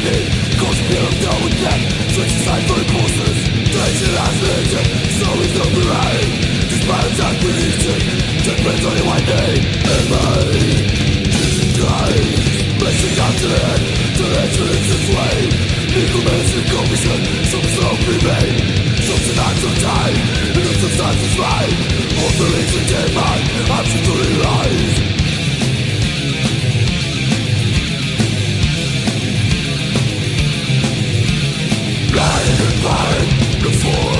destiny Cause fear death Switch aside for impulses Danger has legion So is the brain This man's acquisition Judgment's only one day. In vain Guys Blessing down the end To the entrance this medicine commission. Some slow remain. Some signs of time. Enough of signs of All the leads are dead man Absolutely lies before.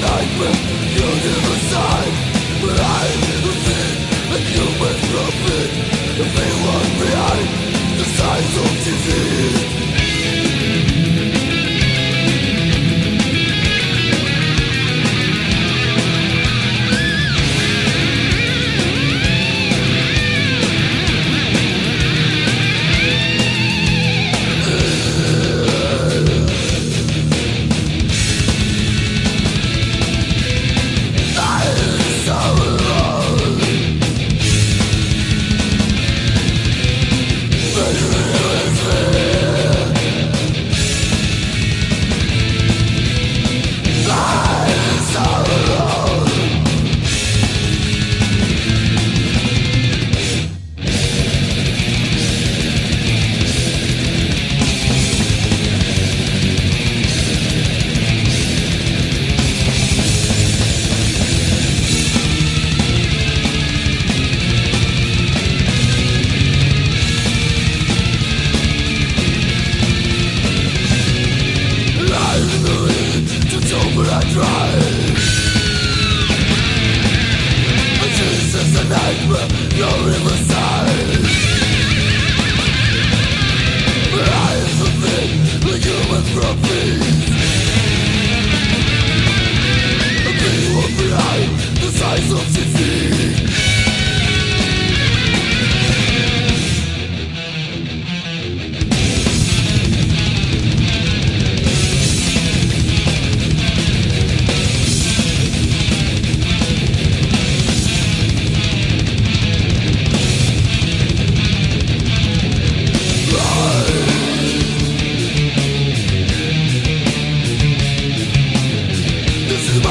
Nightmare, you never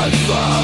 Bye.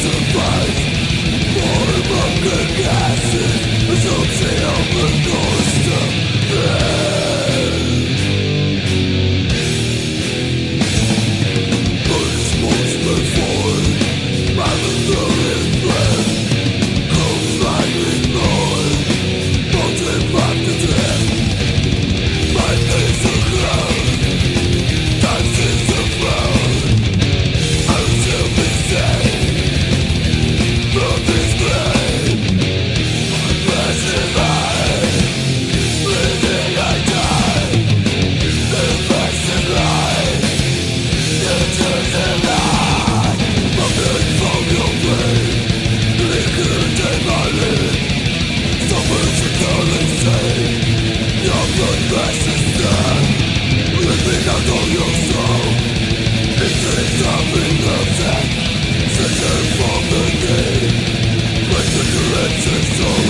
surprise! More broken gases! Results in open system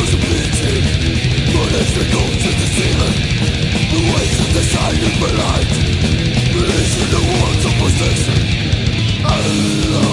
goes a bleeding But as they go to the ceiling The waves of the shining light Releasing the words of I love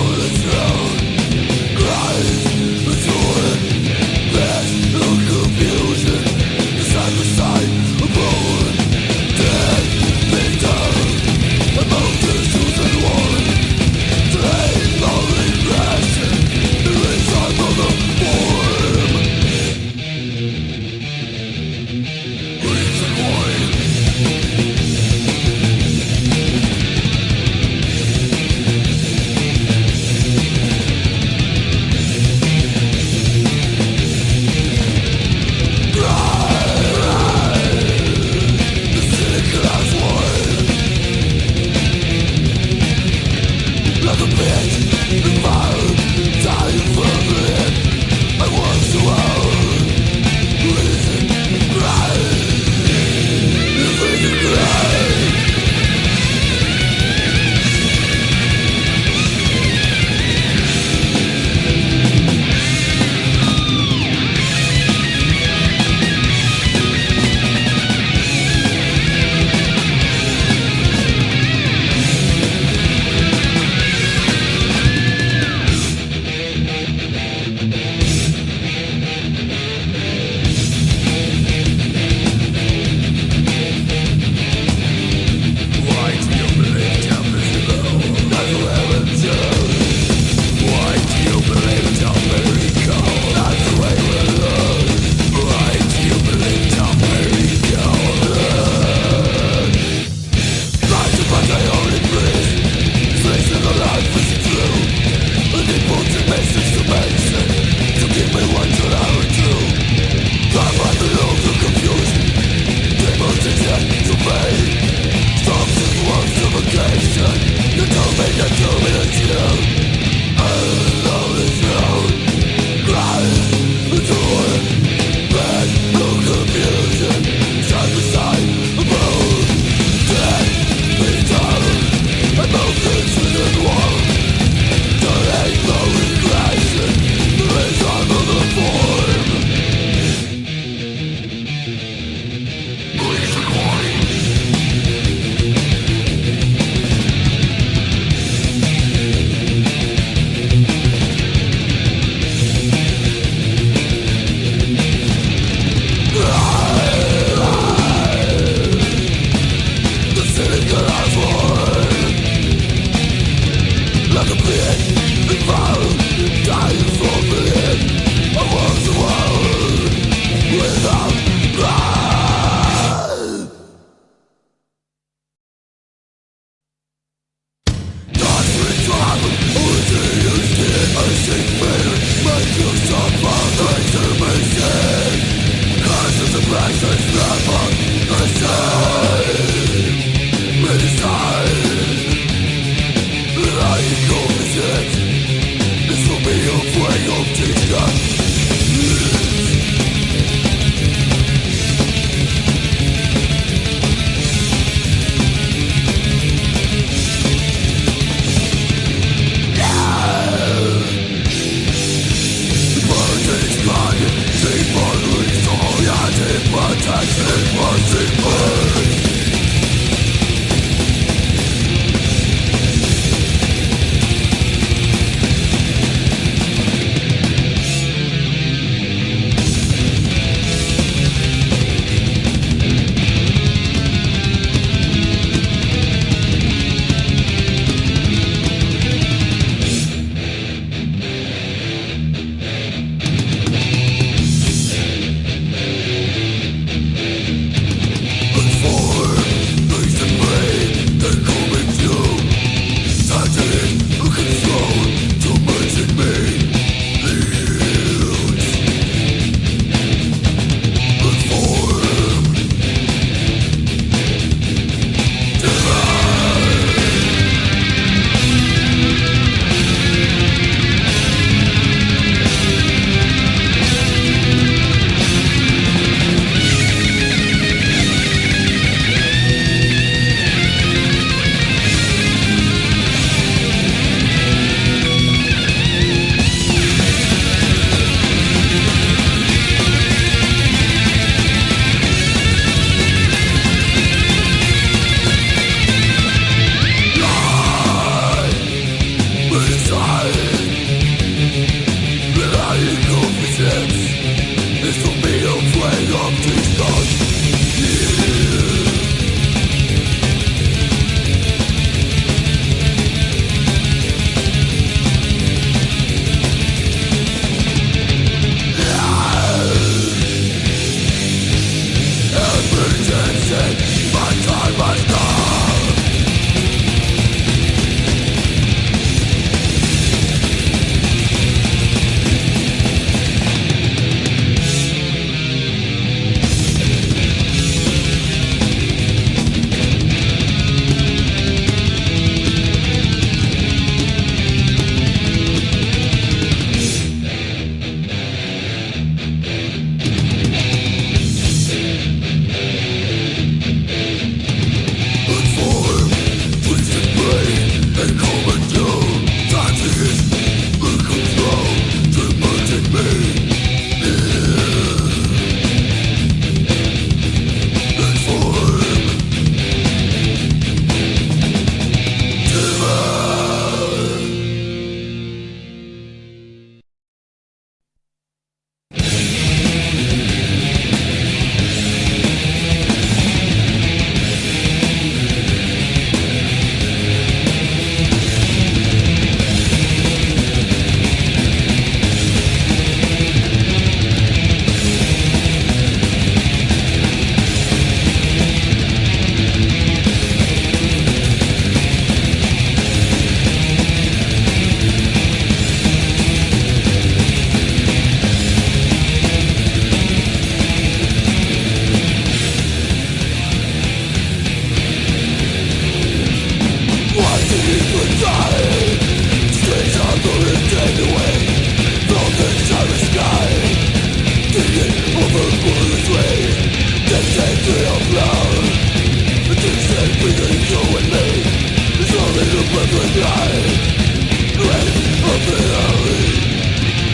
to do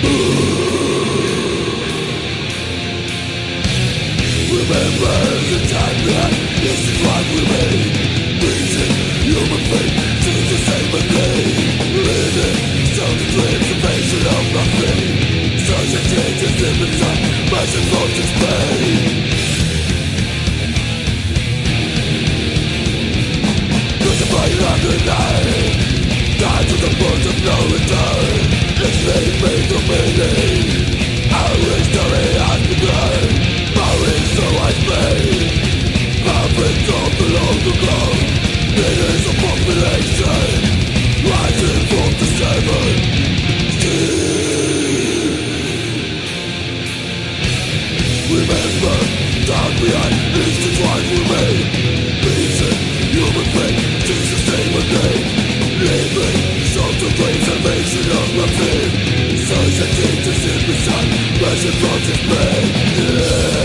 Ooh. Gone day, my human